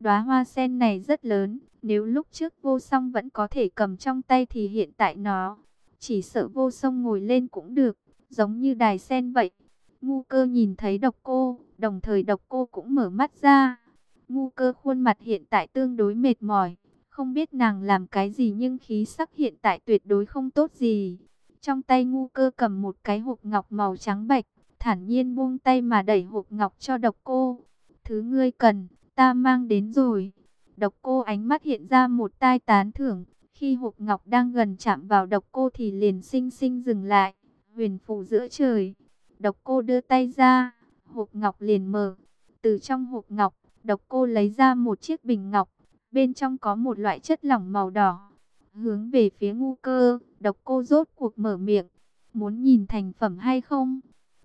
Đóa hoa sen này rất lớn, nếu lúc trước vô song vẫn có thể cầm trong tay thì hiện tại nó, chỉ sợ vô song ngồi lên cũng được, giống như đài sen vậy. Ngu cơ nhìn thấy độc cô, đồng thời độc cô cũng mở mắt ra. Ngu cơ khuôn mặt hiện tại tương đối mệt mỏi, không biết nàng làm cái gì nhưng khí sắc hiện tại tuyệt đối không tốt gì. Trong tay ngu cơ cầm một cái hộp ngọc màu trắng bạch, thản nhiên buông tay mà đẩy hộp ngọc cho độc cô. Thứ ngươi cần, ta mang đến rồi. Độc cô ánh mắt hiện ra một tai tán thưởng, khi hộp ngọc đang gần chạm vào độc cô thì liền sinh sinh dừng lại, huyền phủ giữa trời. Độc cô đưa tay ra, hộp ngọc liền mở. Từ trong hộp ngọc, độc cô lấy ra một chiếc bình ngọc, bên trong có một loại chất lỏng màu đỏ. Hướng về phía ngu cơ, độc cô rốt cuộc mở miệng, muốn nhìn thành phẩm hay không?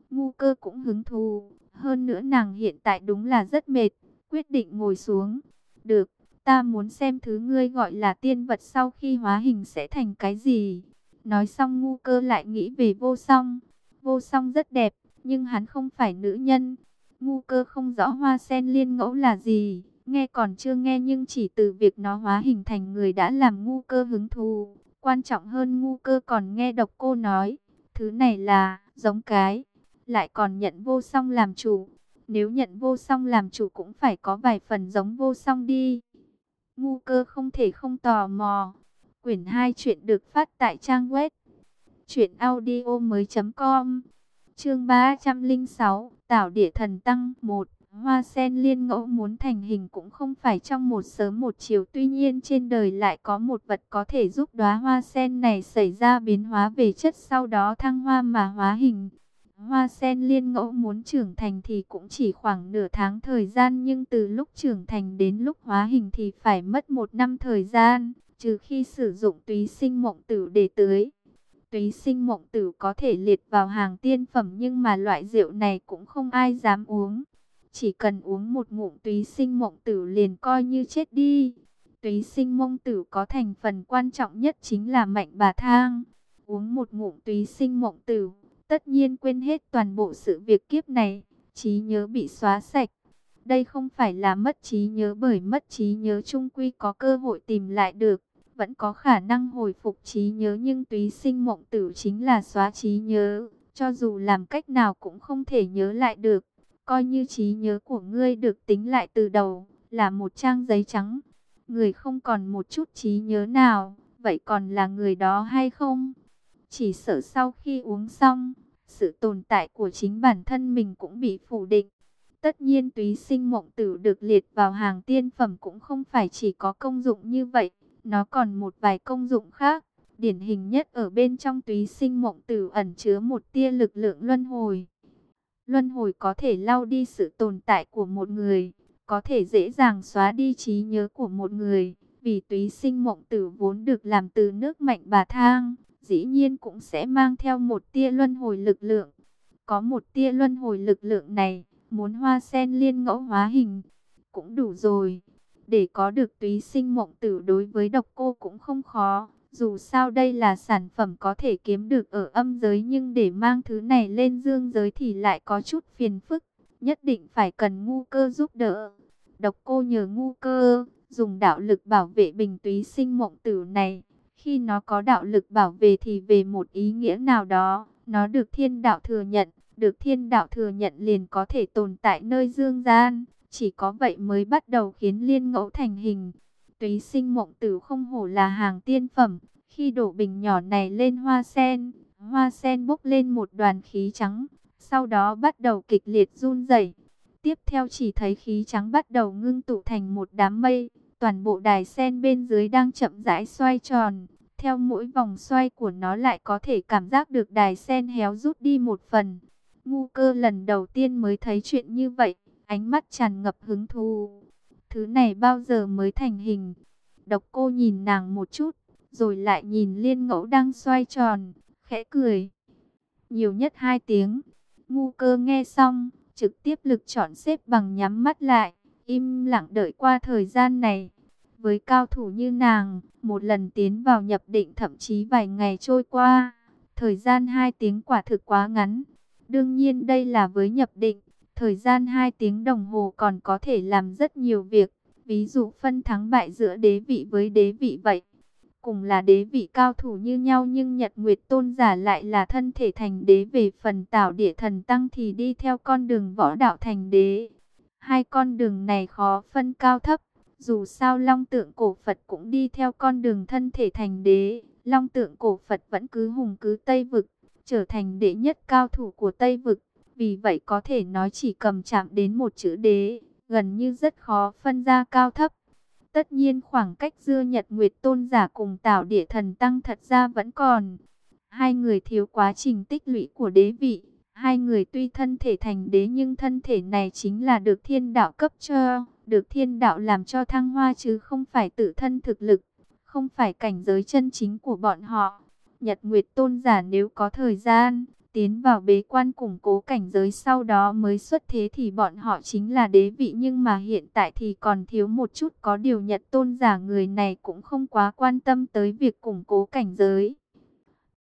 Ngu cơ cũng hứng thú, hơn nữa nàng hiện tại đúng là rất mệt, quyết định ngồi xuống. Được, ta muốn xem thứ ngươi gọi là tiên vật sau khi hóa hình sẽ thành cái gì. Nói xong ngu cơ lại nghĩ về vô song. Vô song rất đẹp, nhưng hắn không phải nữ nhân. Ngu cơ không rõ hoa sen liên ngẫu là gì. Nghe còn chưa nghe nhưng chỉ từ việc nó hóa hình thành người đã làm ngu cơ hứng thú. Quan trọng hơn ngu cơ còn nghe độc cô nói. Thứ này là giống cái. Lại còn nhận vô song làm chủ. Nếu nhận vô song làm chủ cũng phải có vài phần giống vô song đi. Ngu cơ không thể không tò mò. Quyển 2 chuyện được phát tại trang web. Chuyện audio mới com. Chương 306. Tảo địa thần tăng 1. Hoa sen liên ngẫu muốn thành hình cũng không phải trong một sớm một chiều. Tuy nhiên trên đời lại có một vật có thể giúp đóa hoa sen này xảy ra biến hóa về chất sau đó thăng hoa mà hóa hình. Hoa sen liên ngẫu muốn trưởng thành thì cũng chỉ khoảng nửa tháng thời gian nhưng từ lúc trưởng thành đến lúc hóa hình thì phải mất một năm thời gian, trừ khi sử dụng túy sinh mộng tử để tưới. Túy sinh mộng tử có thể liệt vào hàng tiên phẩm nhưng mà loại rượu này cũng không ai dám uống. Chỉ cần uống một ngụm túy sinh mộng tử liền coi như chết đi. Túy sinh mộng tử có thành phần quan trọng nhất chính là mạnh bà thang. Uống một ngụm túy sinh mộng tử tất nhiên quên hết toàn bộ sự việc kiếp này, trí nhớ bị xóa sạch. Đây không phải là mất trí nhớ bởi mất trí nhớ trung quy có cơ hội tìm lại được, vẫn có khả năng hồi phục trí nhớ nhưng túy sinh mộng tử chính là xóa trí nhớ, cho dù làm cách nào cũng không thể nhớ lại được. Coi như trí nhớ của ngươi được tính lại từ đầu, là một trang giấy trắng. Người không còn một chút trí nhớ nào, vậy còn là người đó hay không? Chỉ sợ sau khi uống xong, sự tồn tại của chính bản thân mình cũng bị phủ định. Tất nhiên túy sinh mộng tử được liệt vào hàng tiên phẩm cũng không phải chỉ có công dụng như vậy, nó còn một vài công dụng khác. Điển hình nhất ở bên trong túy sinh mộng tử ẩn chứa một tia lực lượng luân hồi. Luân hồi có thể lau đi sự tồn tại của một người, có thể dễ dàng xóa đi trí nhớ của một người, vì túy sinh mộng tử vốn được làm từ nước mạnh bà thang, dĩ nhiên cũng sẽ mang theo một tia luân hồi lực lượng. Có một tia luân hồi lực lượng này, muốn hoa sen liên ngẫu hóa hình, cũng đủ rồi. Để có được túy sinh mộng tử đối với độc cô cũng không khó. Dù sao đây là sản phẩm có thể kiếm được ở âm giới nhưng để mang thứ này lên dương giới thì lại có chút phiền phức. Nhất định phải cần ngu cơ giúp đỡ. Độc cô nhờ ngu cơ, dùng đạo lực bảo vệ bình túy sinh mộng tử này khi nó có đạo lực bảo vệ thì về một ý nghĩa nào đó, nó được thiên đạo thừa nhận, được thiên đạo thừa nhận liền có thể tồn tại nơi dương gian. Chỉ có vậy mới bắt đầu khiến liên ngẫu thành hình. Túy sinh mộng tử không hổ là hàng tiên phẩm. Khi đổ bình nhỏ này lên hoa sen, hoa sen bốc lên một đoàn khí trắng. Sau đó bắt đầu kịch liệt run rẩy. Tiếp theo chỉ thấy khí trắng bắt đầu ngưng tụ thành một đám mây. Toàn bộ đài sen bên dưới đang chậm rãi xoay tròn. Theo mỗi vòng xoay của nó lại có thể cảm giác được đài sen héo rút đi một phần. Ngu cơ lần đầu tiên mới thấy chuyện như vậy, ánh mắt tràn ngập hứng thú. Thứ này bao giờ mới thành hình? Độc cô nhìn nàng một chút, rồi lại nhìn liên ngẫu đang xoay tròn, khẽ cười. Nhiều nhất hai tiếng, ngu cơ nghe xong, trực tiếp lực chọn xếp bằng nhắm mắt lại, im lặng đợi qua thời gian này. Với cao thủ như nàng, một lần tiến vào nhập định thậm chí vài ngày trôi qua, thời gian 2 tiếng quả thực quá ngắn. Đương nhiên đây là với nhập định, thời gian 2 tiếng đồng hồ còn có thể làm rất nhiều việc. Ví dụ phân thắng bại giữa đế vị với đế vị vậy. Cùng là đế vị cao thủ như nhau nhưng Nhật Nguyệt Tôn giả lại là thân thể thành đế về phần tạo địa thần tăng thì đi theo con đường võ đạo thành đế. Hai con đường này khó phân cao thấp. Dù sao Long tượng cổ Phật cũng đi theo con đường thân thể thành đế. Long tượng cổ Phật vẫn cứ hùng cứ Tây Vực, trở thành đệ nhất cao thủ của Tây Vực. Vì vậy có thể nói chỉ cầm chạm đến một chữ đế, gần như rất khó phân ra cao thấp. Tất nhiên khoảng cách dưa Nhật Nguyệt Tôn giả cùng Tảo Địa Thần Tăng thật ra vẫn còn. Hai người thiếu quá trình tích lũy của đế vị. Hai người tuy thân thể thành đế nhưng thân thể này chính là được thiên đạo cấp cho, được thiên đạo làm cho thăng hoa chứ không phải tự thân thực lực, không phải cảnh giới chân chính của bọn họ. Nhật Nguyệt Tôn giả nếu có thời gian, tiến vào bế quan củng cố cảnh giới sau đó mới xuất thế thì bọn họ chính là đế vị nhưng mà hiện tại thì còn thiếu một chút có điều Nhật Tôn giả người này cũng không quá quan tâm tới việc củng cố cảnh giới.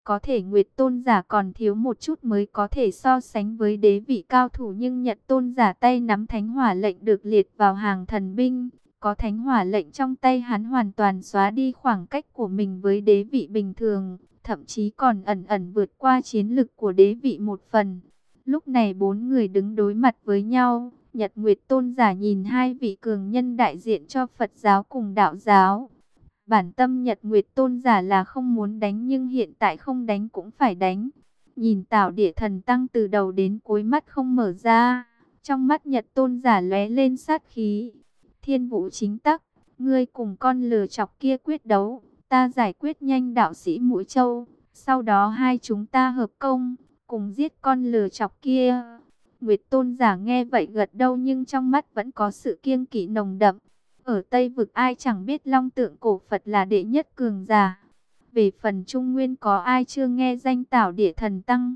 Có thể Nguyệt Tôn giả còn thiếu một chút mới có thể so sánh với đế vị cao thủ nhưng Nhật Tôn giả tay nắm thánh hỏa lệnh được liệt vào hàng thần binh. Có thánh hỏa lệnh trong tay hắn hoàn toàn xóa đi khoảng cách của mình với đế vị bình thường, thậm chí còn ẩn ẩn vượt qua chiến lực của đế vị một phần. Lúc này bốn người đứng đối mặt với nhau, Nhật Nguyệt Tôn giả nhìn hai vị cường nhân đại diện cho Phật giáo cùng đạo giáo. Bản tâm Nhật Nguyệt Tôn giả là không muốn đánh nhưng hiện tại không đánh cũng phải đánh. Nhìn tạo địa thần tăng từ đầu đến cuối mắt không mở ra, trong mắt Nhật Tôn giả lóe lên sát khí. Thiên vũ chính tắc, ngươi cùng con lừa chọc kia quyết đấu, ta giải quyết nhanh đạo sĩ mũi châu, sau đó hai chúng ta hợp công, cùng giết con lừa chọc kia. Nguyệt tôn giả nghe vậy gật đầu nhưng trong mắt vẫn có sự kiêng kỵ nồng đậm. Ở Tây vực ai chẳng biết long tượng cổ Phật là đệ nhất cường giả. Về phần Trung Nguyên có ai chưa nghe danh tảo địa thần tăng.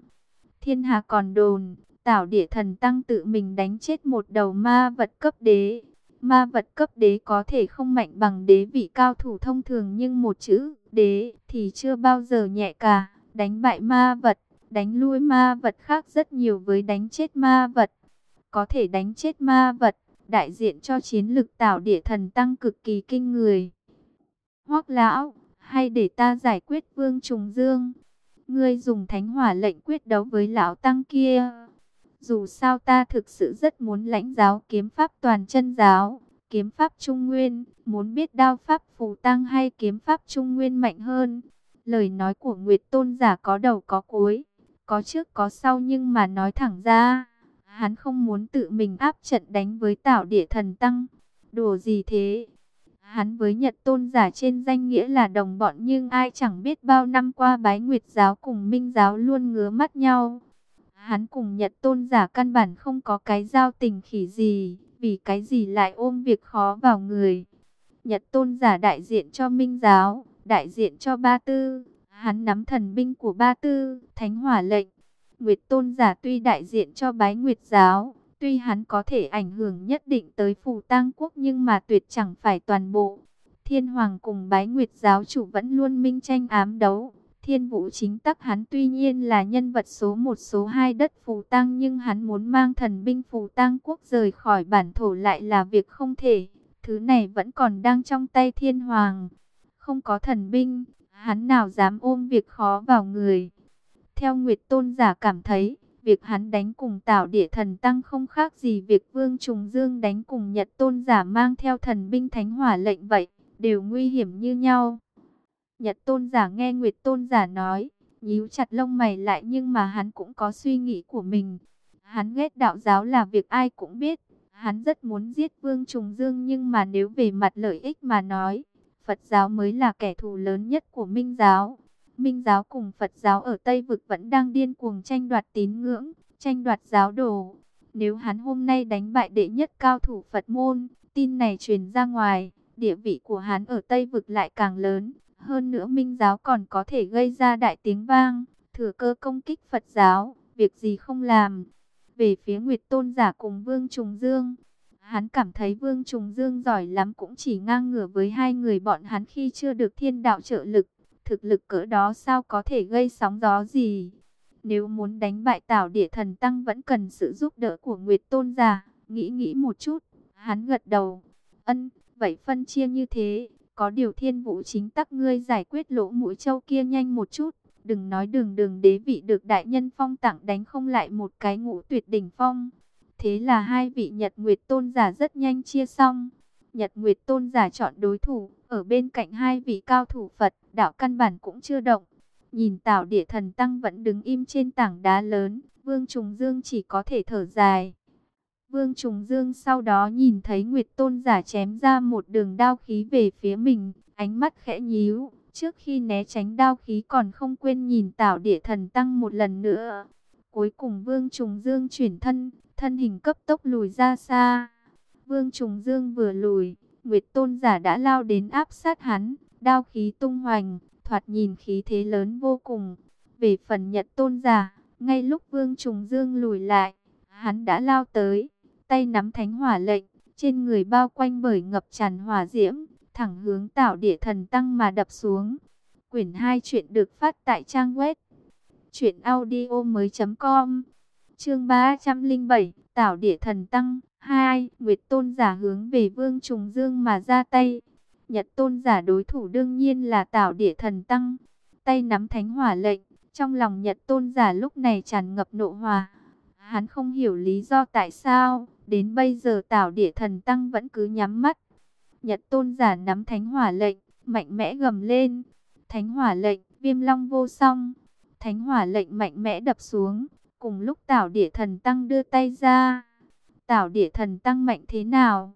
Thiên hà còn đồn, tảo địa thần tăng tự mình đánh chết một đầu ma vật cấp đế. Ma vật cấp đế có thể không mạnh bằng đế vị cao thủ thông thường nhưng một chữ đế thì chưa bao giờ nhẹ cả. Đánh bại ma vật, đánh lui ma vật khác rất nhiều với đánh chết ma vật. Có thể đánh chết ma vật, đại diện cho chiến lực tạo địa thần tăng cực kỳ kinh người. Hoắc lão, hay để ta giải quyết vương trùng dương. Ngươi dùng thánh hỏa lệnh quyết đấu với lão tăng kia. Dù sao ta thực sự rất muốn lãnh giáo kiếm pháp toàn chân giáo, kiếm pháp trung nguyên, muốn biết đao pháp phù tăng hay kiếm pháp trung nguyên mạnh hơn. Lời nói của Nguyệt Tôn giả có đầu có cuối, có trước có sau nhưng mà nói thẳng ra, hắn không muốn tự mình áp trận đánh với Tảo Địa Thần Tăng. Đùa gì thế? Hắn với Nhật Tôn giả trên danh nghĩa là đồng bọn nhưng ai chẳng biết bao năm qua bái Nguyệt giáo cùng Minh giáo luôn ngứa mắt nhau. Hắn cùng Nhật tôn giả căn bản không có cái giao tình khỉ gì, vì cái gì lại ôm việc khó vào người. Nhật tôn giả đại diện cho Minh giáo, đại diện cho Ba Tư, hắn nắm thần binh của Ba Tư, Thánh Hỏa lệnh. Nguyệt tôn giả tuy đại diện cho bái Nguyệt giáo, tuy hắn có thể ảnh hưởng nhất định tới phù tang quốc nhưng mà tuyệt chẳng phải toàn bộ. Thiên Hoàng cùng bái Nguyệt giáo chủ vẫn luôn minh tranh ám đấu Thiên vũ chính tắc hắn tuy nhiên là nhân vật số một số hai đất phù tăng nhưng hắn muốn mang thần binh phù tăng quốc rời khỏi bản thổ lại là việc không thể. Thứ này vẫn còn đang trong tay thiên hoàng. Không có thần binh, hắn nào dám ôm việc khó vào người. Theo Nguyệt Tôn giả cảm thấy, việc hắn đánh cùng tạo địa thần tăng không khác gì việc Vương Trùng Dương đánh cùng Nhật Tôn giả mang theo thần binh thánh hỏa lệnh vậy, đều nguy hiểm như nhau. Nhật tôn giả nghe Nguyệt tôn giả nói, nhíu chặt lông mày lại nhưng mà hắn cũng có suy nghĩ của mình. Hắn ghét đạo giáo là việc ai cũng biết. Hắn rất muốn giết Vương Trùng Dương nhưng mà nếu về mặt lợi ích mà nói, Phật giáo mới là kẻ thù lớn nhất của Minh giáo. Minh giáo cùng Phật giáo ở Tây Vực vẫn đang điên cuồng tranh đoạt tín ngưỡng, tranh đoạt giáo đồ. Nếu hắn hôm nay đánh bại đệ nhất cao thủ Phật môn, tin này truyền ra ngoài, địa vị của hắn ở Tây Vực lại càng lớn. Hơn nữa minh giáo còn có thể gây ra đại tiếng vang, thừa cơ công kích Phật giáo, việc gì không làm. Về phía Nguyệt Tôn giả cùng Vương Trùng Dương, hắn cảm thấy Vương Trùng Dương giỏi lắm cũng chỉ ngang ngửa với hai người bọn hắn khi chưa được thiên đạo trợ lực. Thực lực cỡ đó sao có thể gây sóng gió gì? Nếu muốn đánh bại Tảo Địa Thần Tăng vẫn cần sự giúp đỡ của Nguyệt Tôn giả, nghĩ nghĩ một chút, hắn gật đầu. Ân, vậy phân chia như thế, có điều thiên vũ chính tắc ngươi giải quyết lỗ mũi châu kia nhanh một chút. Đừng nói đường đường đế vị được đại nhân phong tặng đánh không lại một cái ngũ tuyệt đỉnh phong. Thế là hai vị Nhật Nguyệt Tôn giả rất nhanh chia xong. Nhật Nguyệt Tôn giả chọn đối thủ, ở bên cạnh hai vị cao thủ Phật, đạo căn bản cũng chưa động. Nhìn Tào Địa Thần Tăng vẫn đứng im trên tảng đá lớn, Vương Trùng Dương chỉ có thể thở dài. Vương Trùng Dương sau đó nhìn thấy Nguyệt Tôn giả chém ra một đường đao khí về phía mình, ánh mắt khẽ nhíu, trước khi né tránh đao khí còn không quên nhìn Tào Địa Thần Tăng một lần nữa. Cuối cùng Vương Trùng Dương chuyển thân, thân hình cấp tốc lùi ra xa. Vương Trùng Dương vừa lùi, Nguyệt Tôn giả đã lao đến áp sát hắn, đao khí tung hoành, thoạt nhìn khí thế lớn vô cùng. Về phần Nhật Tôn giả, ngay lúc Vương Trùng Dương lùi lại, hắn đã lao tới, tay nắm thánh hỏa lệnh, trên người bao quanh bởi ngập tràn hỏa diễm, thẳng hướng tạo địa thần tăng mà đập xuống. Quyển 2 chuyện được phát tại trang web truyệnaudiomoi.com. Chương 307, Tảo Địa Thần Tăng 2, Nguyệt Tôn giả hướng về Vương Trùng Dương mà ra tay. Nhật Tôn giả đối thủ đương nhiên là Tảo Địa Thần Tăng, tay nắm thánh hỏa lệnh, trong lòng Nhật Tôn giả lúc này tràn ngập nộ hòa. Hắn không hiểu lý do tại sao, đến bây giờ Tảo Địa Thần Tăng vẫn cứ nhắm mắt. Nhật Tôn giả nắm thánh hỏa lệnh, mạnh mẽ gầm lên. Thánh hỏa lệnh, Viêm Long vô song. Thánh hỏa lệnh mạnh mẽ đập xuống, cùng lúc Tảo Địa Thần Tăng đưa tay ra. Tảo Địa Thần Tăng mạnh thế nào?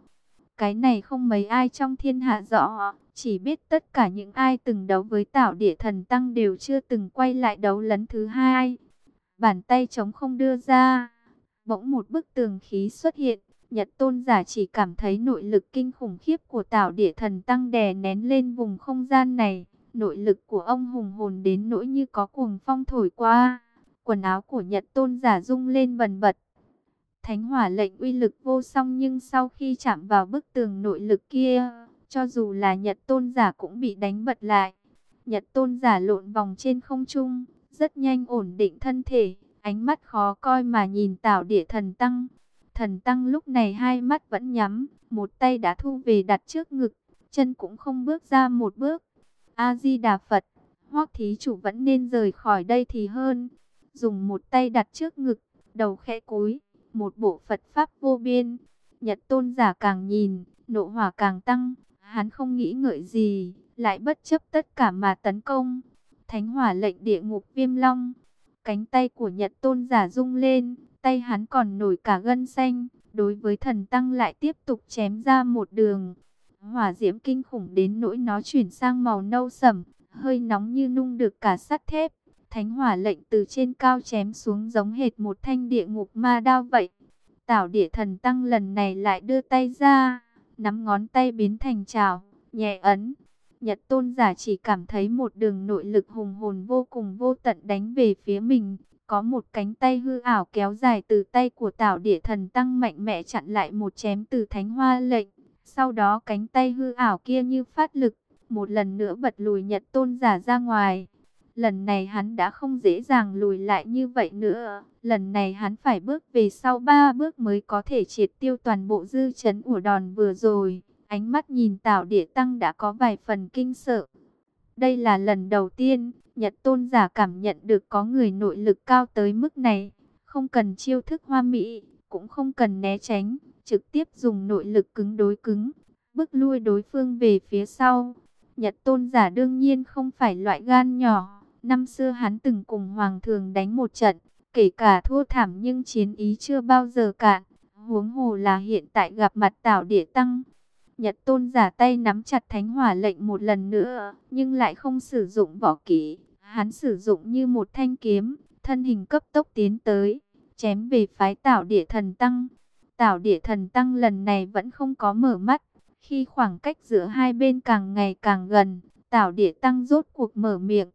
Cái này không mấy ai trong thiên hạ rõ, chỉ biết tất cả những ai từng đấu với Tảo Địa Thần Tăng đều chưa từng quay lại đấu lấn thứ hai. Bàn tay chống không đưa ra, bỗng một bức tường khí xuất hiện, Nhật tôn giả chỉ cảm thấy nội lực kinh khủng khiếp của Tảo Địa Thần Tăng đè nén lên vùng không gian này. Nội lực của ông hùng hồn đến nỗi như có cuồng phong thổi qua. Quần áo của Nhật tôn giả rung lên bần bật. Thánh hỏa lệnh uy lực vô song nhưng sau khi chạm vào bức tường nội lực kia, cho dù là Nhật tôn giả cũng bị đánh bật lại. Nhật tôn giả lộn vòng trên không trung, rất nhanh ổn định thân thể, ánh mắt khó coi mà nhìn Tảo Địa Thần Tăng. Thần Tăng lúc này hai mắt vẫn nhắm, một tay đã thu về đặt trước ngực, chân cũng không bước ra một bước. A-di-đà Phật, Hoắc thí chủ vẫn nên rời khỏi đây thì hơn. Dùng một tay đặt trước ngực, đầu khẽ cúi, một bộ Phật Pháp vô biên. Nhật tôn giả càng nhìn, nộ hỏa càng tăng, hắn không nghĩ ngợi gì, lại bất chấp tất cả mà tấn công. Thánh hỏa lệnh địa ngục viêm long, cánh tay của Nhật tôn giả rung lên, tay hắn còn nổi cả gân xanh, đối với thần tăng lại tiếp tục chém ra một đường. Hỏa diễm kinh khủng đến nỗi nó chuyển sang màu nâu sẫm, hơi nóng như nung được cả sắt thép. Thánh hỏa lệnh từ trên cao chém xuống giống hệt một thanh địa ngục ma đao vậy. Tảo địa thần tăng lần này lại đưa tay ra, nắm ngón tay biến thành trào, nhẹ ấn. Nhật tôn giả chỉ cảm thấy một đường nội lực hùng hồn vô cùng vô tận đánh về phía mình. Có một cánh tay hư ảo kéo dài từ tay của tảo địa thần tăng mạnh mẽ chặn lại một chém từ thánh hoa lệnh. Sau đó cánh tay hư ảo kia như phát lực, một lần nữa bật lùi nhật tôn giả ra ngoài. Lần này hắn đã không dễ dàng lùi lại như vậy nữa. Lần này hắn phải bước về sau ba bước mới có thể triệt tiêu toàn bộ dư chấn của đòn vừa rồi. Ánh mắt nhìn Tào Địa Tăng đã có vài phần kinh sợ. Đây là lần đầu tiên, Nhật Tôn giả cảm nhận được có người nội lực cao tới mức này. Không cần chiêu thức hoa mỹ, cũng không cần né tránh, trực tiếp dùng nội lực cứng đối cứng, bước lui đối phương về phía sau. Nhật Tôn giả đương nhiên không phải loại gan nhỏ, Năm xưa hắn từng cùng Hoàng thường đánh một trận, kể cả thua thảm nhưng chiến ý chưa bao giờ cạn. Huống hồ là hiện tại gặp mặt Tảo Địa Tăng. Nhật Tôn giả tay nắm chặt thánh hỏa lệnh một lần nữa, nhưng lại không sử dụng võ kỹ. Hắn sử dụng như một thanh kiếm, thân hình cấp tốc tiến tới, chém về phái Tảo Địa Thần Tăng. Tảo Địa Thần Tăng lần này vẫn không có mở mắt. Khi khoảng cách giữa hai bên càng ngày càng gần, Tảo Địa Tăng rốt cuộc mở miệng,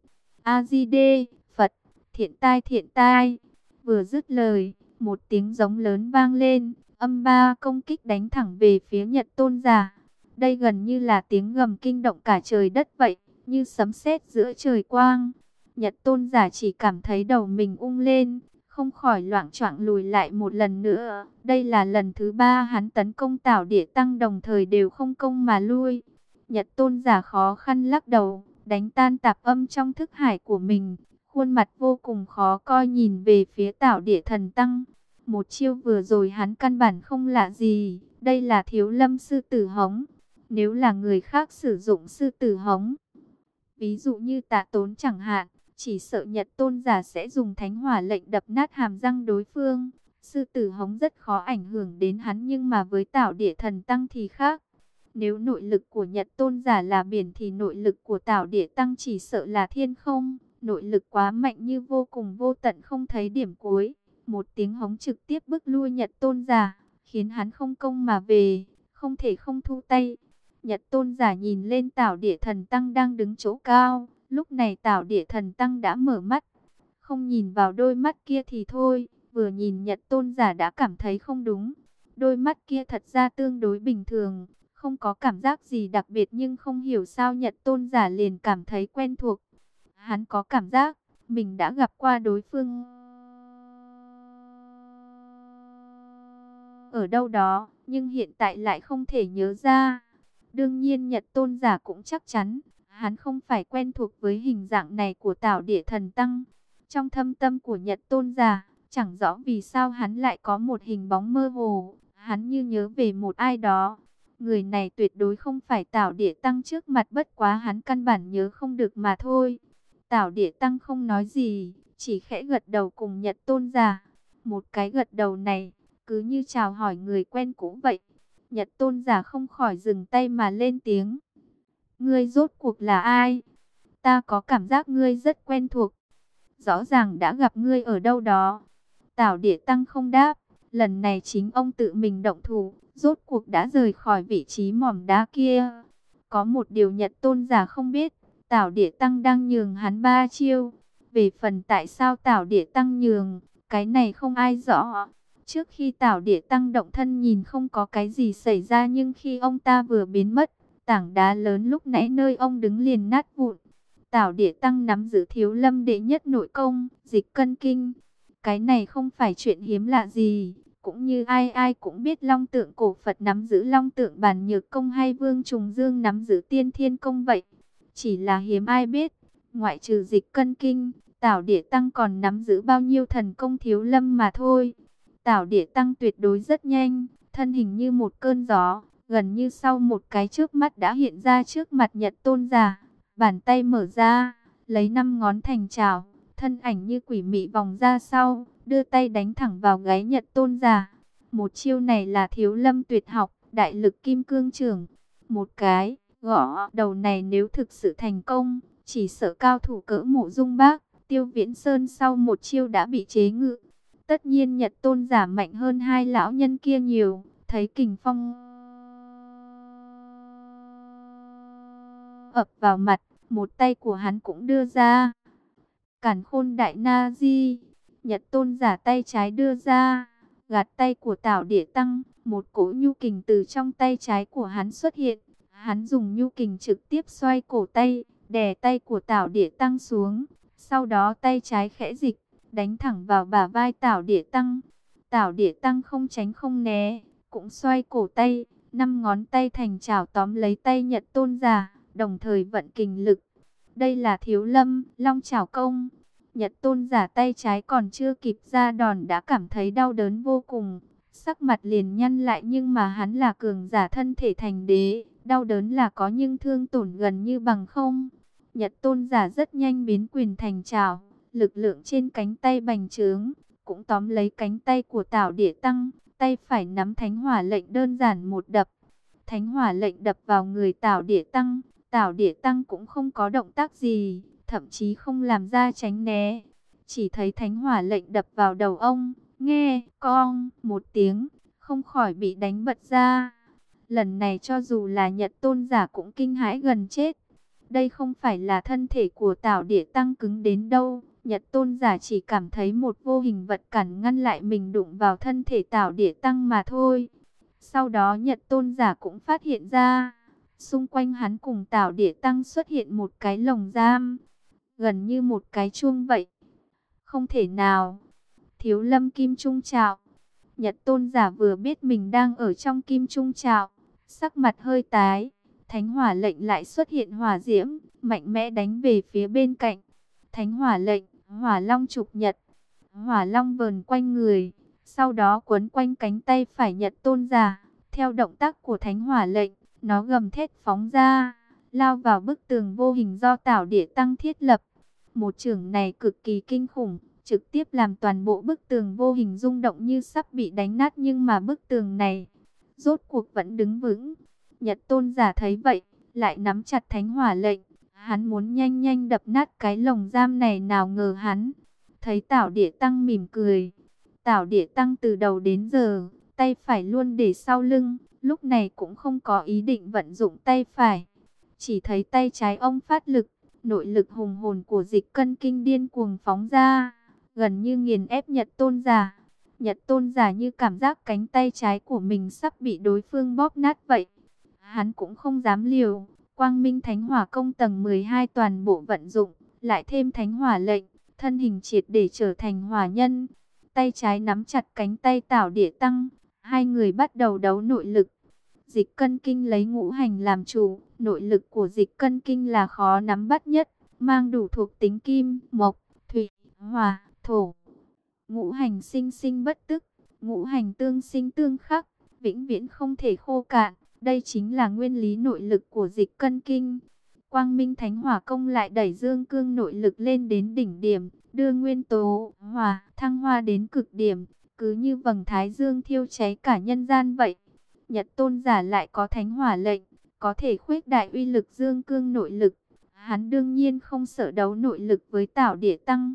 A-di-đê, Phật, thiện tai thiện tai. Vừa dứt lời, một tiếng giống lớn vang lên, âm ba công kích đánh thẳng về phía Nhật Tôn giả. Đây gần như là tiếng gầm kinh động cả trời đất vậy, như sấm sét giữa trời quang. Nhật Tôn giả chỉ cảm thấy đầu mình ung lên, không khỏi loạn choạng lùi lại một lần nữa. Đây là lần thứ ba hắn tấn công Tảo Địa Tăng đồng thời đều không công mà lui. Nhật tôn giả khó khăn lắc đầu, đánh tan tạp âm trong thức hải của mình. Khuôn mặt vô cùng khó coi nhìn về phía Tảo Địa Thần Tăng. Một chiêu vừa rồi hắn căn bản không lạ gì, đây là thiếu lâm sư tử hống. Nếu là người khác sử dụng sư tử hống, ví dụ như tạ tốn chẳng hạn, chỉ sợ Nhật tôn giả sẽ dùng thánh hỏa lệnh đập nát hàm răng đối phương. Sư tử hống rất khó ảnh hưởng đến hắn nhưng mà với tảo địa thần tăng thì khác. Nếu nội lực của Nhật tôn giả là biển thì nội lực của tảo địa tăng chỉ sợ là thiên không. Nội lực quá mạnh như vô cùng vô tận không thấy điểm cuối. Một tiếng hống trực tiếp bước lui Nhật tôn giả, khiến hắn không công mà về, không thể không thu tay. Nhật tôn giả nhìn lên tảo địa thần tăng đang đứng chỗ cao, Lúc này Tảo Địa Thần Tăng đã mở mắt, không nhìn vào đôi mắt kia thì thôi, vừa nhìn Nhật Tôn giả đã cảm thấy không đúng. Đôi mắt kia thật ra tương đối bình thường, không có cảm giác gì đặc biệt nhưng không hiểu sao Nhật Tôn giả liền cảm thấy quen thuộc. Hắn có cảm giác mình đã gặp qua đối phương ở đâu đó, nhưng hiện tại lại không thể nhớ ra. Đương nhiên Nhật Tôn giả cũng chắc chắn hắn không phải quen thuộc với hình dạng này của Tảo Địa Thần Tăng. Trong thâm tâm của Nhật Tôn giả, chẳng rõ vì sao hắn lại có một hình bóng mơ hồ, hắn như nhớ về một ai đó. Người này tuyệt đối không phải Tảo Địa Tăng trước mặt bất quá hắn căn bản nhớ không được mà thôi. Tảo Địa Tăng không nói gì, chỉ khẽ gật đầu cùng Nhật Tôn giả. Một cái gật đầu này, cứ như chào hỏi người quen cũ vậy. Nhật Tôn giả không khỏi dừng tay mà lên tiếng. Ngươi rốt cuộc là ai? Ta có cảm giác ngươi rất quen thuộc. Rõ ràng đã gặp ngươi ở đâu đó. Tảo địa tăng không đáp. Lần này chính ông tự mình động thủ. Rốt cuộc đã rời khỏi vị trí mỏm đá kia. Có một điều nhật tôn giả không biết. Tảo địa tăng đang nhường hắn ba chiêu. Về phần tại sao tảo địa tăng nhường. Cái này không ai rõ. Trước khi tảo địa tăng động thân nhìn không có cái gì xảy ra. Nhưng khi ông ta vừa biến mất Tảng đá lớn lúc nãy nơi ông đứng liền nát vụn. Tảo địa tăng nắm giữ thiếu lâm đệ nhất nội công, dịch cân kinh. Cái này không phải chuyện hiếm lạ gì. Cũng như ai ai cũng biết long tượng cổ Phật nắm giữ long tượng bản nhược công hay vương trùng dương nắm giữ tiên thiên công vậy. Chỉ là hiếm ai biết, ngoại trừ dịch cân kinh, tảo địa tăng còn nắm giữ bao nhiêu thần công thiếu lâm mà thôi. Tảo địa tăng tuyệt đối rất nhanh, thân hình như một cơn gió, Gần như sau một cái trước mắt đã hiện ra trước mặt Nhật Tôn giả, bàn tay mở ra, lấy năm ngón thành trào, thân ảnh như quỷ mị vòng ra sau, đưa tay đánh thẳng vào gáy Nhật Tôn giả. Một chiêu này là thiếu lâm tuyệt học, đại lực kim cương trưởng. Một cái, gõ đầu này nếu thực sự thành công, chỉ sợ cao thủ cỡ mộ dung bác, tiêu viễn sơn sau một chiêu đã bị chế ngự. Tất nhiên Nhật Tôn giả mạnh hơn hai lão nhân kia nhiều, thấy kình phong ập vào mặt, một tay của hắn cũng đưa ra. Cản khôn đại na di, nhật tôn giả tay trái đưa ra, gạt tay của tảo địa tăng, một cỗ nhu kình từ trong tay trái của hắn xuất hiện. Hắn dùng nhu kình trực tiếp xoay cổ tay, đè tay của tảo địa tăng xuống, sau đó tay trái khẽ dịch, đánh thẳng vào bả vai tảo địa tăng. Tảo địa tăng không tránh không né, cũng xoay cổ tay, năm ngón tay thành chảo tóm lấy tay nhật tôn giả đồng thời vận kình lực. Đây là thiếu lâm, long chảo công. Nhật tôn giả tay trái còn chưa kịp ra đòn đã cảm thấy đau đớn vô cùng. Sắc mặt liền nhăn lại nhưng mà hắn là cường giả thân thể thành đế. Đau đớn là có nhưng thương tổn gần như bằng không. Nhật tôn giả rất nhanh biến quyền thành trào. Lực lượng trên cánh tay bành trướng. Cũng tóm lấy cánh tay của tảo địa tăng. Tay phải nắm thánh hỏa lệnh đơn giản một đập. Thánh hỏa lệnh đập vào người tảo địa tăng. Tảo địa tăng cũng không có động tác gì, thậm chí không làm ra tránh né. Chỉ thấy thánh hỏa lệnh đập vào đầu ông, nghe, con, một tiếng, không khỏi bị đánh bật ra. Lần này cho dù là nhật tôn giả cũng kinh hãi gần chết. Đây không phải là thân thể của tảo địa tăng cứng đến đâu. Nhật tôn giả chỉ cảm thấy một vô hình vật cản ngăn lại mình đụng vào thân thể tảo địa tăng mà thôi. Sau đó Nhật tôn giả cũng phát hiện ra Xung quanh hắn cùng Tảo Địa Tăng xuất hiện một cái lồng giam, gần như một cái chuông vậy. Không thể nào. Thiếu lâm kim trung trạo. Nhật tôn giả vừa biết mình đang ở trong kim trung trạo. Sắc mặt hơi tái. Thánh hỏa lệnh lại xuất hiện hỏa diễm. Mạnh mẽ đánh về phía bên cạnh. Thánh hỏa lệnh. Hỏa long trục nhật. Hỏa long vờn quanh người. Sau đó quấn quanh cánh tay phải nhật tôn giả. Theo động tác của thánh hỏa lệnh. Nó gầm thét phóng ra. Lao vào bức tường vô hình do tảo địa tăng thiết lập. Một trường này cực kỳ kinh khủng trực tiếp làm toàn bộ bức tường vô hình rung động như sắp bị đánh nát nhưng mà bức tường này rốt cuộc vẫn đứng vững. Nhật tôn giả thấy vậy, lại nắm chặt thánh hỏa lệnh, hắn muốn nhanh nhanh đập nát cái lồng giam này nào ngờ hắn. Thấy tảo địa tăng mỉm cười, tảo địa tăng từ đầu đến giờ, tay phải luôn để sau lưng, lúc này cũng không có ý định vận dụng tay phải. Chỉ thấy tay trái ông phát lực, nội lực hùng hồn của dịch cân kinh điên cuồng phóng ra gần như nghiền ép Nhật Tôn giả. Nhật Tôn giả như cảm giác cánh tay trái của mình sắp bị đối phương bóp nát vậy. Hắn cũng không dám liều, Quang Minh Thánh Hỏa công tầng 12 toàn bộ vận dụng, lại thêm Thánh Hỏa lệnh, thân hình triệt để trở thành hỏa nhân. Tay trái nắm chặt cánh tay Tảo Địa Tăng, hai người bắt đầu đấu nội lực. Dịch cân kinh lấy ngũ hành làm chủ, nội lực của dịch cân kinh là khó nắm bắt nhất, mang đủ thuộc tính kim, mộc, thủy, hỏa, thổ. Ngũ hành sinh sinh bất tức, ngũ hành tương sinh tương khắc, vĩnh viễn không thể khô cạn. Đây chính là nguyên lý nội lực của dịch cân kinh. Quang Minh Thánh Hỏa Công lại đẩy dương cương nội lực lên đến đỉnh điểm, đưa nguyên tố hỏa thăng hoa đến cực điểm, cứ như vầng thái dương thiêu cháy cả nhân gian vậy. Nhật tôn giả lại có thánh hỏa lệnh, có thể khuếch đại uy lực dương cương nội lực. Hắn đương nhiên không sợ đấu nội lực với tảo địa tăng.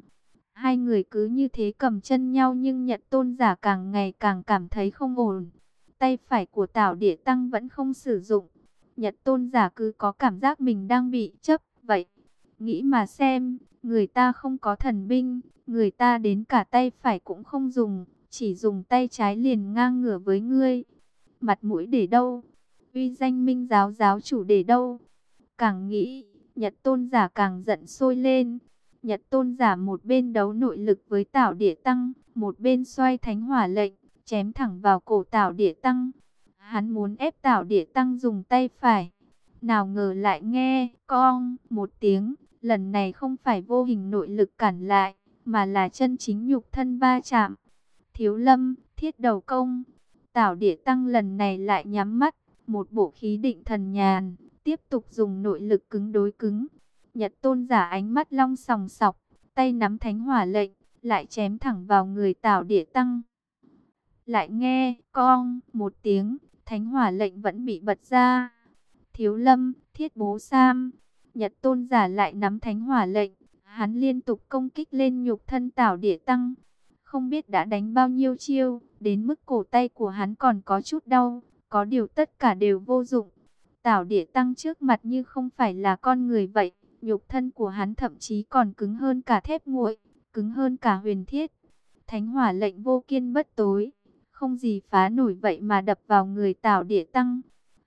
Hai người cứ như thế cầm chân nhau nhưng Nhật tôn giả càng ngày càng cảm thấy không ổn. Tay phải của Tảo Địa Tăng vẫn không sử dụng. Nhật tôn giả cứ có cảm giác mình đang bị chấp vậy. Nghĩ mà xem, người ta không có thần binh, người ta đến cả tay phải cũng không dùng, chỉ dùng tay trái liền ngang ngửa với ngươi. Mặt mũi để đâu? Uy danh minh giáo giáo chủ để đâu? Càng nghĩ, Nhật tôn giả càng giận sôi lên. Nhật tôn giả một bên đấu nội lực với tảo địa tăng, một bên xoay thánh hỏa lệnh, chém thẳng vào cổ tảo địa tăng. Hắn muốn ép tảo địa tăng dùng tay phải. Nào ngờ lại nghe, con, một tiếng, lần này không phải vô hình nội lực cản lại, mà là chân chính nhục thân va chạm. Thiếu lâm, thiết đầu công, tảo địa tăng lần này lại nhắm mắt, một bộ khí định thần nhàn, tiếp tục dùng nội lực cứng đối cứng. Nhật tôn giả ánh mắt long sòng sọc, tay nắm thánh hỏa lệnh, lại chém thẳng vào người tảo địa tăng. Lại nghe, con, một tiếng, thánh hỏa lệnh vẫn bị bật ra. Thiếu lâm, thiết bố sam, Nhật tôn giả lại nắm thánh hỏa lệnh, hắn liên tục công kích lên nhục thân tảo địa tăng. Không biết đã đánh bao nhiêu chiêu, đến mức cổ tay của hắn còn có chút đau, có điều tất cả đều vô dụng. Tảo địa tăng trước mặt như không phải là con người vậy, Nhục thân của hắn thậm chí còn cứng hơn cả thép nguội, cứng hơn cả huyền thiết. Thánh hỏa lệnh vô kiên bất tối, không gì phá nổi vậy mà đập vào người Tảo địa tăng.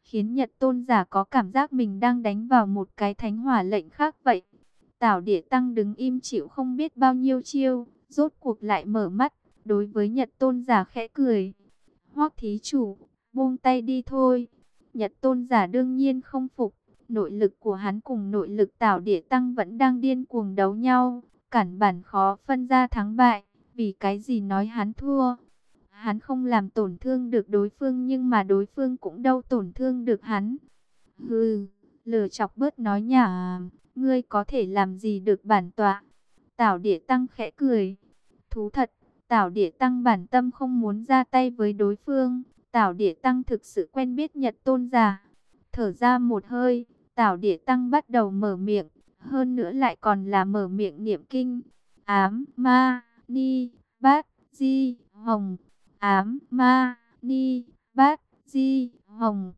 Khiến Nhật tôn giả có cảm giác mình đang đánh vào một cái thánh hỏa lệnh khác vậy. Tảo địa tăng đứng im chịu không biết bao nhiêu chiêu, rốt cuộc lại mở mắt, đối với Nhật tôn giả khẽ cười. hoắc thí chủ, buông tay đi thôi. Nhật tôn giả đương nhiên không phục, Nội lực của hắn cùng nội lực tảo địa tăng vẫn đang điên cuồng đấu nhau. Cản bản khó phân ra thắng bại. Vì cái gì nói hắn thua. Hắn không làm tổn thương được đối phương nhưng mà đối phương cũng đâu tổn thương được hắn. Hừ, lừa chọc bớt nói nhả. Ngươi có thể làm gì được bản tọa. Tảo địa tăng khẽ cười. Thú thật, Tảo địa tăng bản tâm không muốn ra tay với đối phương. Tảo địa tăng thực sự quen biết Nhật tôn giả. Thở ra một hơi, Tảo địa tăng bắt đầu mở miệng, hơn nữa lại còn là mở miệng niệm kinh. Ám, ma, ni, bát, di, hồng. Ám, ma, ni, bát, di, hồng.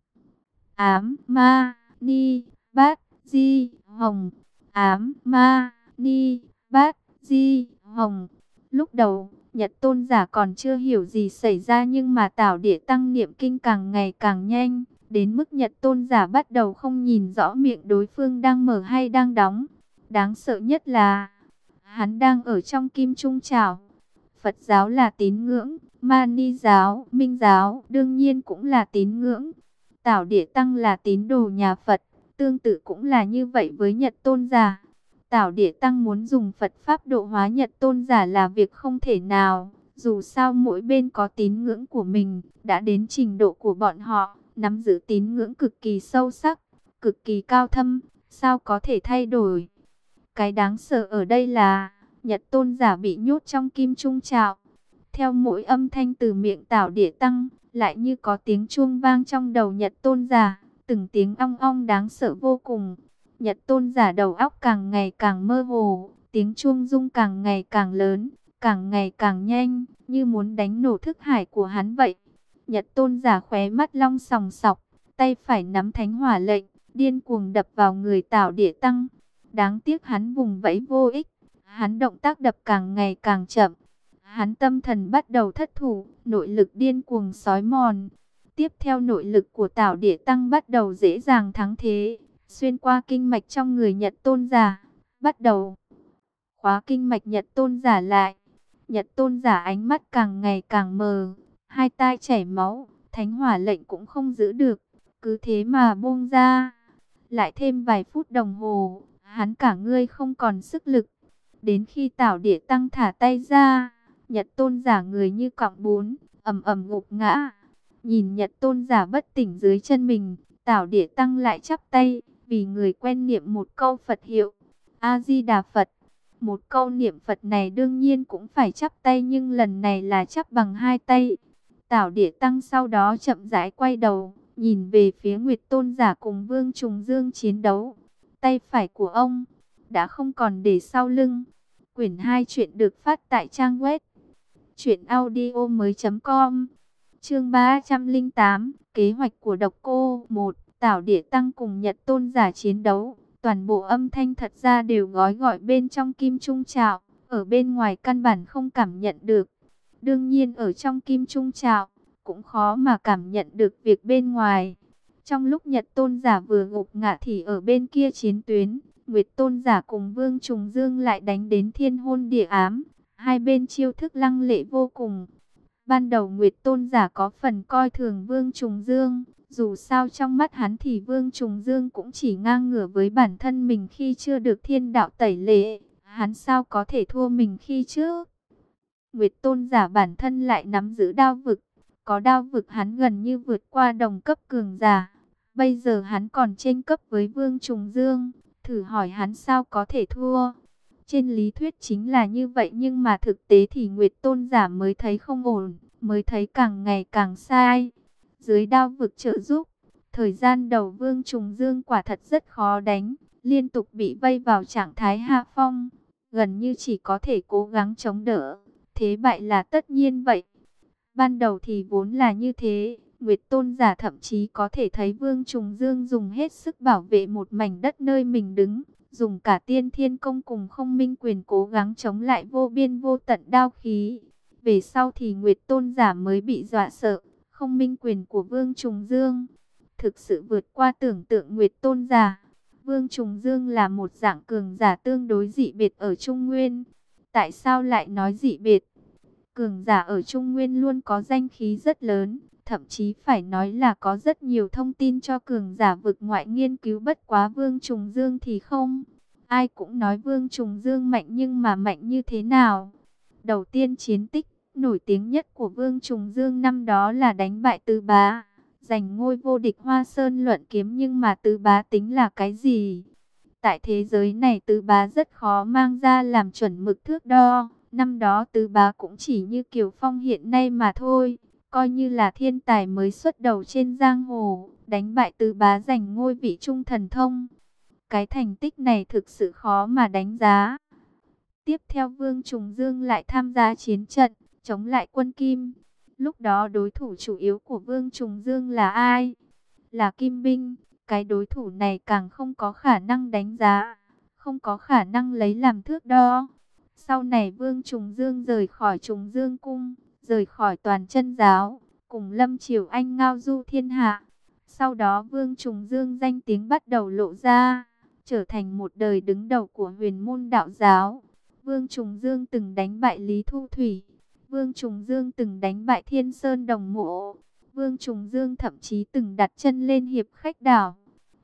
Ám, ma, ni, bát, di, hồng. Ám, ma, ni, bát, di, hồng. Lúc đầu, Nhật tôn giả còn chưa hiểu gì xảy ra nhưng mà tảo địa tăng niệm kinh càng ngày càng nhanh đến mức Nhật tôn giả bắt đầu không nhìn rõ miệng đối phương đang mở hay đang đóng. Đáng sợ nhất là, hắn đang ở trong kim trung trào. Phật giáo là tín ngưỡng, Mani giáo, Minh giáo đương nhiên cũng là tín ngưỡng. Tảo Địa Tăng là tín đồ nhà Phật, tương tự cũng là như vậy với Nhật Tôn giả. Tảo Địa Tăng muốn dùng Phật Pháp độ hóa Nhật Tôn giả là việc không thể nào. Dù sao mỗi bên có tín ngưỡng của mình, đã đến trình độ của bọn họ, nắm giữ tín ngưỡng cực kỳ sâu sắc, cực kỳ cao thâm, sao có thể thay đổi. Cái đáng sợ ở đây là, Nhật Tôn giả bị nhốt trong kim trung trạo. Theo mỗi âm thanh từ miệng Tảo Địa Tăng, lại như có tiếng chuông vang trong đầu Nhật Tôn giả, từng tiếng ong ong đáng sợ vô cùng. Nhật Tôn giả đầu óc càng ngày càng mơ hồ, tiếng chuông rung càng ngày càng lớn, càng ngày càng nhanh, như muốn đánh nổ thức hải của hắn vậy. Nhật Tôn giả khóe mắt long sòng sọc, tay phải nắm thánh hỏa lệnh, điên cuồng đập vào người tạo Địa Tăng. Đáng tiếc hắn vùng vẫy vô ích, hắn động tác đập càng ngày càng chậm, Hắn tâm thần bắt đầu thất thủ, nội lực điên cuồng sói mòn. Tiếp theo nội lực của tạo Địa Tăng bắt đầu dễ dàng thắng thế, xuyên qua kinh mạch trong người Nhật Tôn giả, bắt đầu khóa kinh mạch Nhật Tôn giả lại. Nhật Tôn giả ánh mắt càng ngày càng mờ, hai tai chảy máu, thánh hỏa lệnh cũng không giữ được, cứ thế mà buông ra. Lại thêm vài phút đồng hồ, hắn cả ngươi không còn sức lực. Đến khi Tảo Địa Tăng thả tay ra, Nhật tôn giả người như cọng bún, ầm ầm ngục ngã. Nhìn Nhật tôn giả bất tỉnh dưới chân mình, Tảo Địa Tăng lại chắp tay, vì người quen niệm một câu Phật hiệu. A-di-đà Phật. Một câu niệm Phật này đương nhiên cũng phải chắp tay nhưng lần này là chắp bằng hai tay. Tảo Địa Tăng sau đó chậm rãi quay đầu, nhìn về phía Nguyệt Tôn giả cùng Vương Trùng Dương chiến đấu. Tay phải của ông đã không còn để sau lưng. Quyển 2 chuyện được phát tại trang web Chuyện audio mới com Chương 308 Kế hoạch của độc cô 1 Tảo địa tăng cùng Nhật tôn giả chiến đấu, Toàn bộ âm thanh thật ra đều gói gọi bên trong kim trung trạo, Ở bên ngoài căn bản không cảm nhận được Đương nhiên ở trong kim trung trạo, Cũng khó mà cảm nhận được việc bên ngoài Trong lúc Nhật tôn giả vừa gục ngã thì ở bên kia chiến tuyến, Nguyệt tôn giả cùng Vương Trùng Dương lại đánh đến thiên hôn địa ám Hai bên chiêu thức lăng lệ vô cùng. Ban đầu Nguyệt Tôn giả có phần coi thường Vương Trùng Dương. Dù sao trong mắt hắn thì Vương Trùng Dương cũng chỉ ngang ngửa với bản thân mình khi chưa được thiên đạo tẩy lệ. Hắn sao có thể thua mình khi trước? Nguyệt Tôn giả bản thân lại nắm giữ đao vực. Có đao vực hắn gần như vượt qua đồng cấp cường giả. Bây giờ hắn còn tranh cấp với Vương Trùng Dương. Thử hỏi hắn sao có thể thua? Trên lý thuyết chính là như vậy nhưng mà thực tế thì Nguyệt Tôn giả mới thấy không ổn, mới thấy càng ngày càng sai. Dưới đao vực trợ giúp, thời gian đầu Vương Trùng Dương quả thật rất khó đánh, liên tục bị vây vào trạng thái hạ phong, gần như chỉ có thể cố gắng chống đỡ, thế bại là tất nhiên vậy. Ban đầu thì vốn là như thế, Nguyệt Tôn giả thậm chí có thể thấy Vương Trùng Dương dùng hết sức bảo vệ một mảnh đất nơi mình đứng, dùng cả tiên thiên công cùng không minh quyền cố gắng chống lại vô biên vô tận đao khí. Về sau thì Nguyệt Tôn giả mới bị dọa sợ, không minh quyền của Vương Trùng Dương. Thực sự vượt qua tưởng tượng Nguyệt Tôn giả. Vương Trùng Dương là một dạng cường giả tương đối dị biệt ở Trung Nguyên. Tại sao lại nói dị biệt? Cường giả ở Trung Nguyên luôn có danh khí rất lớn, thậm chí phải nói là có rất nhiều thông tin cho cường giả vực ngoại nghiên cứu bất quá Vương Trùng Dương thì không. Ai cũng nói Vương Trùng Dương mạnh nhưng mà mạnh như thế nào? Đầu tiên chiến tích nổi tiếng nhất của Vương Trùng Dương năm đó là đánh bại Tư Bá, giành ngôi vô địch Hoa Sơn luận kiếm nhưng mà Tư Bá tính là cái gì? Tại thế giới này Tư Bá rất khó mang ra làm chuẩn mực thước đo. Năm đó Tứ Bá cũng chỉ như Kiều Phong hiện nay mà thôi coi như là thiên tài mới xuất đầu trên giang hồ, đánh bại tứ bá giành ngôi vị trung thần thông. Cái thành tích này thực sự khó mà đánh giá. Tiếp theo Vương Trùng Dương lại tham gia chiến trận, chống lại quân Kim. Lúc đó đối thủ chủ yếu của Vương Trùng Dương là ai? Là Kim Binh. Cái đối thủ này càng không có khả năng đánh giá, không có khả năng lấy làm thước đo. Sau này Vương Trùng Dương rời khỏi Trùng Dương Cung, rời khỏi toàn chân giáo, cùng Lâm Triều Anh ngao du thiên hạ. Sau đó Vương Trùng Dương danh tiếng bắt đầu lộ ra, trở thành một đời đứng đầu của huyền môn đạo giáo. Vương Trùng Dương từng đánh bại Lý Thu Thủy, Vương Trùng Dương từng đánh bại Thiên Sơn Đồng Mộ. Vương Trùng Dương thậm chí từng đặt chân lên hiệp khách đảo.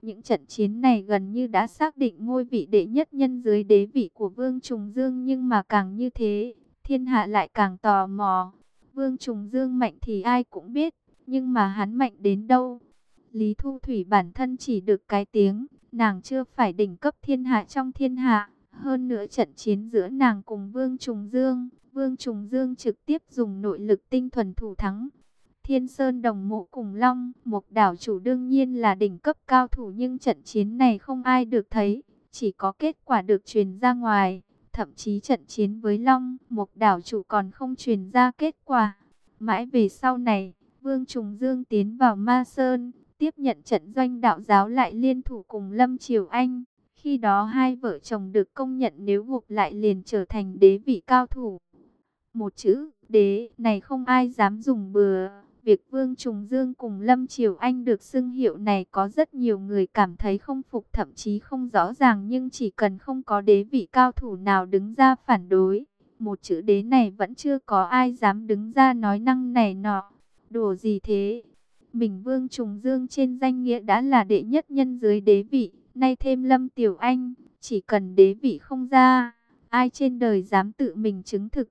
Những trận chiến này gần như đã xác định ngôi vị đệ nhất nhân dưới đế vị của Vương Trùng Dương nhưng mà càng như thế, thiên hạ lại càng tò mò. Vương Trùng Dương mạnh thì ai cũng biết, nhưng mà hắn mạnh đến đâu? Lý Thu Thủy bản thân chỉ được cái tiếng, nàng chưa phải đỉnh cấp thiên hạ trong thiên hạ. Hơn nữa trận chiến giữa nàng cùng Vương Trùng Dương, Vương Trùng Dương trực tiếp dùng nội lực tinh thuần thủ thắng. Thiên Sơn đồng mộ cùng Long, một đảo chủ đương nhiên là đỉnh cấp cao thủ nhưng trận chiến này không ai được thấy, chỉ có kết quả được truyền ra ngoài. Thậm chí trận chiến với Long, một đảo chủ còn không truyền ra kết quả. Mãi về sau này, Vương Trùng Dương tiến vào Ma Sơn, tiếp nhận trận doanh đạo giáo lại liên thủ cùng Lâm Triều Anh. Khi đó hai vợ chồng được công nhận nếu gục lại liền trở thành đế vị cao thủ. Một chữ đế này không ai dám dùng bừa. Việc Vương Trùng Dương cùng Lâm Triều Anh được xưng hiệu này có rất nhiều người cảm thấy không phục thậm chí không rõ ràng nhưng chỉ cần không có đế vị cao thủ nào đứng ra phản đối. Một chữ đế này vẫn chưa có ai dám đứng ra nói năng này nọ. Đùa gì thế? Mình Vương Trùng Dương trên danh nghĩa đã là đệ nhất nhân dưới đế vị, nay thêm Lâm Tiểu Anh, chỉ cần đế vị không ra, ai trên đời dám tự mình chứng thực.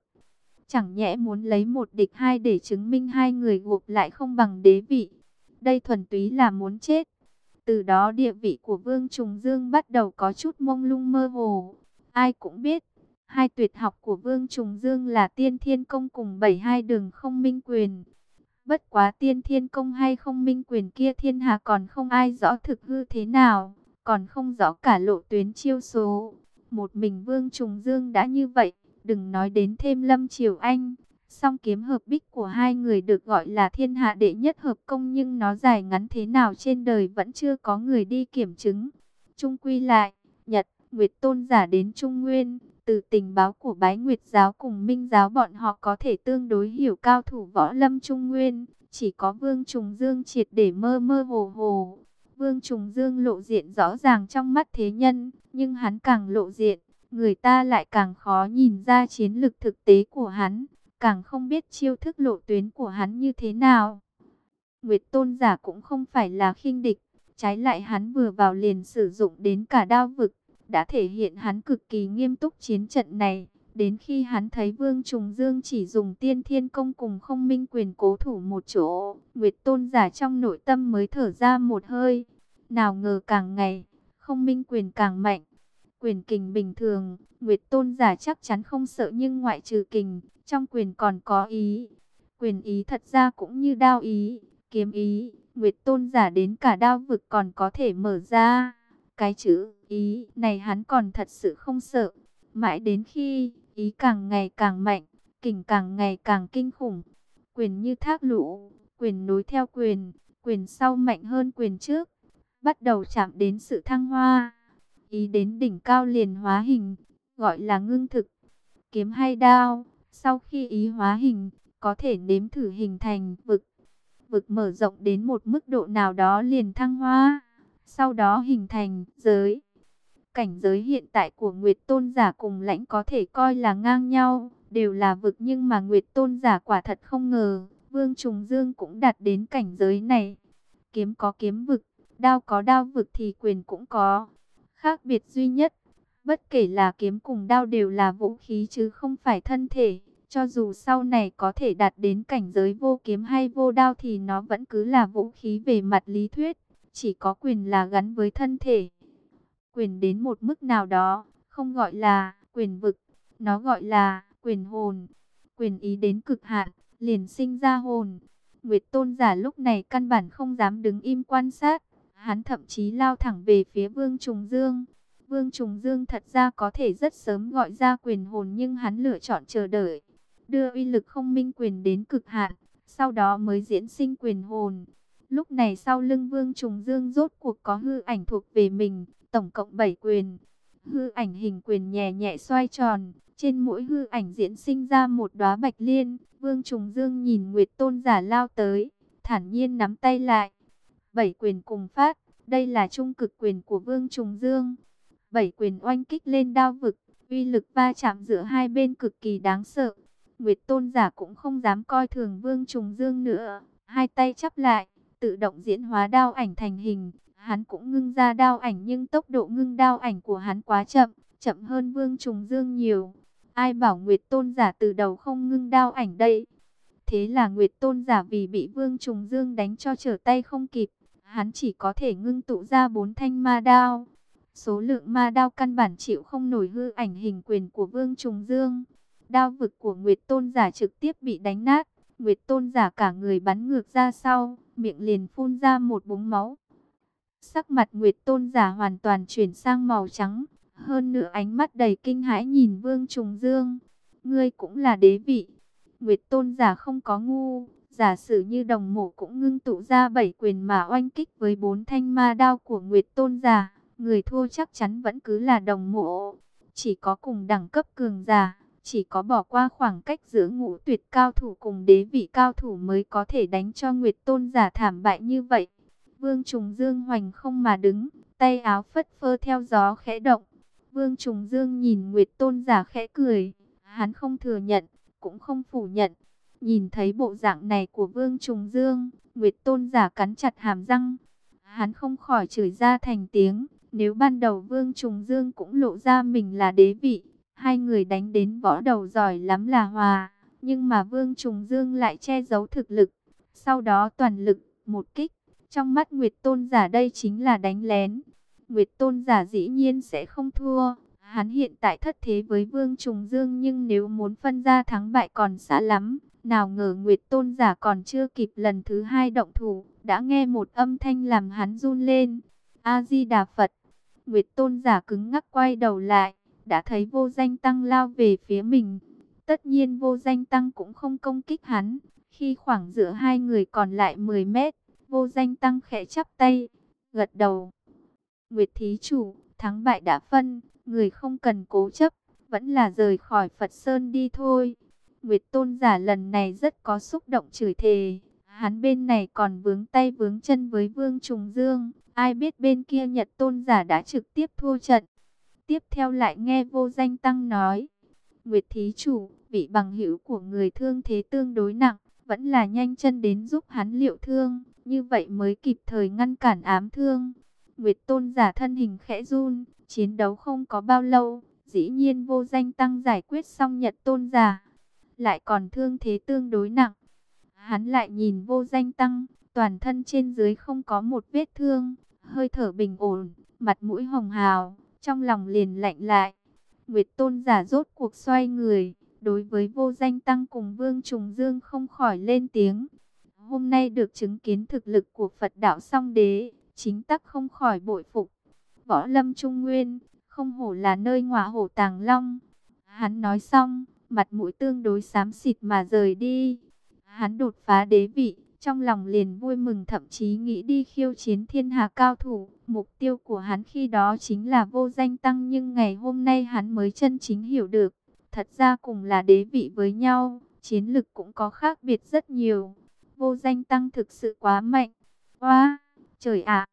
Chẳng nhẽ muốn lấy một địch hai để chứng minh hai người gộp lại không bằng đế vị. Đây thuần túy là muốn chết. Từ đó địa vị của Vương Trùng Dương bắt đầu có chút mông lung mơ hồ. Ai cũng biết, hai tuyệt học của Vương Trùng Dương là tiên thiên công cùng bảy hai đường không minh quyền. Bất quá tiên thiên công hay không minh quyền kia thiên hạ còn không ai rõ thực hư thế nào, còn không rõ cả lộ tuyến chiêu số. Một mình Vương Trùng Dương đã như vậy, đừng nói đến thêm Lâm Triều Anh. Song kiếm hợp bích của hai người được gọi là thiên hạ đệ nhất hợp công nhưng nó dài ngắn thế nào trên đời vẫn chưa có người đi kiểm chứng. Trung quy lại, Nhật, Nguyệt Tôn giả đến Trung Nguyên, từ tình báo của bái Nguyệt giáo cùng Minh giáo bọn họ có thể tương đối hiểu cao thủ võ lâm Trung Nguyên. Chỉ có Vương Trùng Dương triệt để mơ mơ hồ hồ. Vương Trùng Dương lộ diện rõ ràng trong mắt thế nhân, nhưng hắn càng lộ diện, người ta lại càng khó nhìn ra chiến lực thực tế của hắn, càng không biết chiêu thức lộ tuyến của hắn như thế nào. Nguyệt Tôn giả cũng không phải là khinh địch, trái lại hắn vừa vào liền sử dụng đến cả đao vực, đã thể hiện hắn cực kỳ nghiêm túc chiến trận này. Đến khi hắn thấy Vương Trùng Dương chỉ dùng tiên thiên công cùng không minh quyền cố thủ một chỗ, Nguyệt Tôn giả trong nội tâm mới thở ra một hơi. Nào ngờ càng ngày, không minh quyền càng mạnh. Quyền kình bình thường, Nguyệt Tôn giả chắc chắn không sợ nhưng ngoại trừ kình, trong quyền còn có ý. Quyền ý thật ra cũng như đao ý, kiếm ý, Nguyệt Tôn giả đến cả đao vực còn có thể mở ra. Cái chữ ý này hắn còn thật sự không sợ. Mãi đến khi ý càng ngày càng mạnh, kình càng ngày càng kinh khủng. Quyền như thác lũ, quyền nối theo quyền, quyền sau mạnh hơn quyền trước. Bắt đầu chạm đến sự thăng hoa. Ý đến đỉnh cao liền hóa hình, gọi là ngưng thực. Kiếm hay đao, sau khi ý hóa hình, có thể nếm thử hình thành vực. Vực mở rộng đến một mức độ nào đó liền thăng hoa sau đó hình thành giới. Cảnh giới hiện tại của Nguyệt Tôn giả cùng lãnh có thể coi là ngang nhau, đều là vực nhưng mà Nguyệt Tôn giả quả thật không ngờ, Vương Trùng Dương cũng đạt đến cảnh giới này. Kiếm có kiếm vực, đao có đao vực thì quyền cũng có. Khác biệt duy nhất, bất kể là kiếm cùng đao đều là vũ khí chứ không phải thân thể. Cho dù sau này có thể đạt đến cảnh giới vô kiếm hay vô đao thì nó vẫn cứ là vũ khí về mặt lý thuyết chỉ có quyền là gắn với thân thể. Quyền đến một mức nào đó, không gọi là quyền vực, nó gọi là quyền hồn. Quyền ý đến cực hạn, liền sinh ra hồn. Nguyệt tôn giả lúc này căn bản không dám đứng im quan sát, hắn thậm chí lao thẳng về phía Vương Trùng Dương. Vương Trùng Dương thật ra có thể rất sớm gọi ra quyền hồn nhưng hắn lựa chọn chờ đợi, đưa uy lực không minh quyền đến cực hạn, sau đó mới diễn sinh quyền hồn. Lúc này sau lưng Vương Trùng Dương rốt cuộc có hư ảnh thuộc về mình, tổng cộng 7 quyền. Hư ảnh hình quyền nhẹ nhẹ xoay tròn, trên mỗi hư ảnh diễn sinh ra một đóa bạch liên. Vương Trùng Dương nhìn Nguyệt Tôn giả lao tới, thản nhiên nắm tay lại. Bảy quyền cùng phát, đây là trung cực quyền của Vương Trùng Dương. Bảy quyền oanh kích lên đao vực, uy lực va chạm giữa hai bên cực kỳ đáng sợ. Nguyệt Tôn giả cũng không dám coi thường Vương Trùng Dương nữa, hai tay chắp lại, tự động diễn hóa đao ảnh thành hình. Hắn cũng ngưng ra đao ảnh nhưng tốc độ ngưng đao ảnh của hắn quá chậm, chậm hơn Vương Trùng Dương nhiều. Ai bảo Nguyệt Tôn giả từ đầu không ngưng đao ảnh đây? Thế là Nguyệt Tôn giả vì bị Vương Trùng Dương đánh cho trở tay không kịp, hắn chỉ có thể ngưng tụ ra bốn thanh ma đao. Số lượng ma đao căn bản chịu không nổi hư ảnh hình quyền của Vương Trùng Dương. Đao vực của Nguyệt Tôn giả trực tiếp bị đánh nát, Nguyệt Tôn giả cả người bắn ngược ra sau, miệng liền phun ra một búng máu. Sắc mặt Nguyệt Tôn giả hoàn toàn chuyển sang màu trắng, hơn nữa ánh mắt đầy kinh hãi nhìn Vương Trùng Dương. Ngươi cũng là đế vị. Nguyệt Tôn giả không có ngu, giả sử như đồng mộ cũng ngưng tụ ra bảy quyền mà oanh kích với bốn thanh ma đao của Nguyệt Tôn giả. Người thua chắc chắn vẫn cứ là đồng mộ, chỉ có cùng đẳng cấp cường giả chỉ có bỏ qua khoảng cách giữa ngũ tuyệt cao thủ cùng đế vị cao thủ mới có thể đánh cho Nguyệt Tôn giả thảm bại như vậy. Vương Trùng Dương hoành không mà đứng, tay áo phất phơ theo gió khẽ động. Vương Trùng Dương nhìn Nguyệt Tôn giả khẽ cười, hắn không thừa nhận, cũng không phủ nhận. Nhìn thấy bộ dạng này của Vương Trùng Dương, Nguyệt Tôn giả cắn chặt hàm răng. Hắn không khỏi chửi ra thành tiếng, nếu ban đầu Vương Trùng Dương cũng lộ ra mình là đế vị, Hai người đánh đến võ đầu giỏi lắm là hòa, nhưng mà Vương Trùng Dương lại che giấu thực lực. Sau đó toàn lực, một kích, trong mắt Nguyệt Tôn giả đây chính là đánh lén. Nguyệt Tôn giả dĩ nhiên sẽ không thua. Hắn hiện tại thất thế với Vương Trùng Dương nhưng nếu muốn phân ra thắng bại còn xa lắm. Nào ngờ Nguyệt Tôn giả còn chưa kịp lần thứ hai động thủ, đã nghe một âm thanh làm hắn run lên. A-di-đà Phật, Nguyệt Tôn giả cứng ngắc quay đầu lại, đã thấy vô danh tăng lao về phía mình. Tất nhiên vô danh tăng cũng không công kích hắn. Khi khoảng giữa hai người còn lại 10 mét, vô danh tăng khẽ chắp tay, gật đầu. Nguyệt thí chủ, thắng bại đã phân, người không cần cố chấp, vẫn là rời khỏi Phật Sơn đi thôi. Nguyệt tôn giả lần này rất có xúc động chửi thề. Hắn bên này còn vướng tay vướng chân với Vương Trùng Dương. Ai biết bên kia Nhật tôn giả đã trực tiếp thua trận. Tiếp theo lại nghe vô danh tăng nói, Nguyệt Thí Chủ, vị bằng hữu của người thương thế tương đối nặng, vẫn là nhanh chân đến giúp hắn liệu thương, như vậy mới kịp thời ngăn cản ám thương. Nguyệt Tôn giả thân hình khẽ run, chiến đấu không có bao lâu, dĩ nhiên vô danh tăng giải quyết xong Nhật Tôn giả, lại còn thương thế tương đối nặng. Hắn lại nhìn vô danh tăng, toàn thân trên dưới không có một vết thương, hơi thở bình ổn, mặt mũi hồng hào trong lòng liền lạnh lại. Nguyệt Tôn giả rốt cuộc xoay người, đối với vô danh tăng cùng Vương Trùng Dương không khỏi lên tiếng. Hôm nay được chứng kiến thực lực của Phật đạo song đế, chính tắc không khỏi bội phục. Võ lâm trung nguyên, không hổ là nơi ngọa hổ tàng long. Hắn nói xong, mặt mũi tương đối xám xịt mà rời đi. Hắn đột phá đế vị, trong lòng liền vui mừng thậm chí nghĩ đi khiêu chiến thiên hà cao thủ. Mục tiêu của hắn khi đó chính là vô danh tăng nhưng ngày hôm nay hắn mới chân chính hiểu được. Thật ra cùng là đế vị với nhau, chiến lực cũng có khác biệt rất nhiều. Vô danh tăng thực sự quá mạnh. Wow, trời ạ,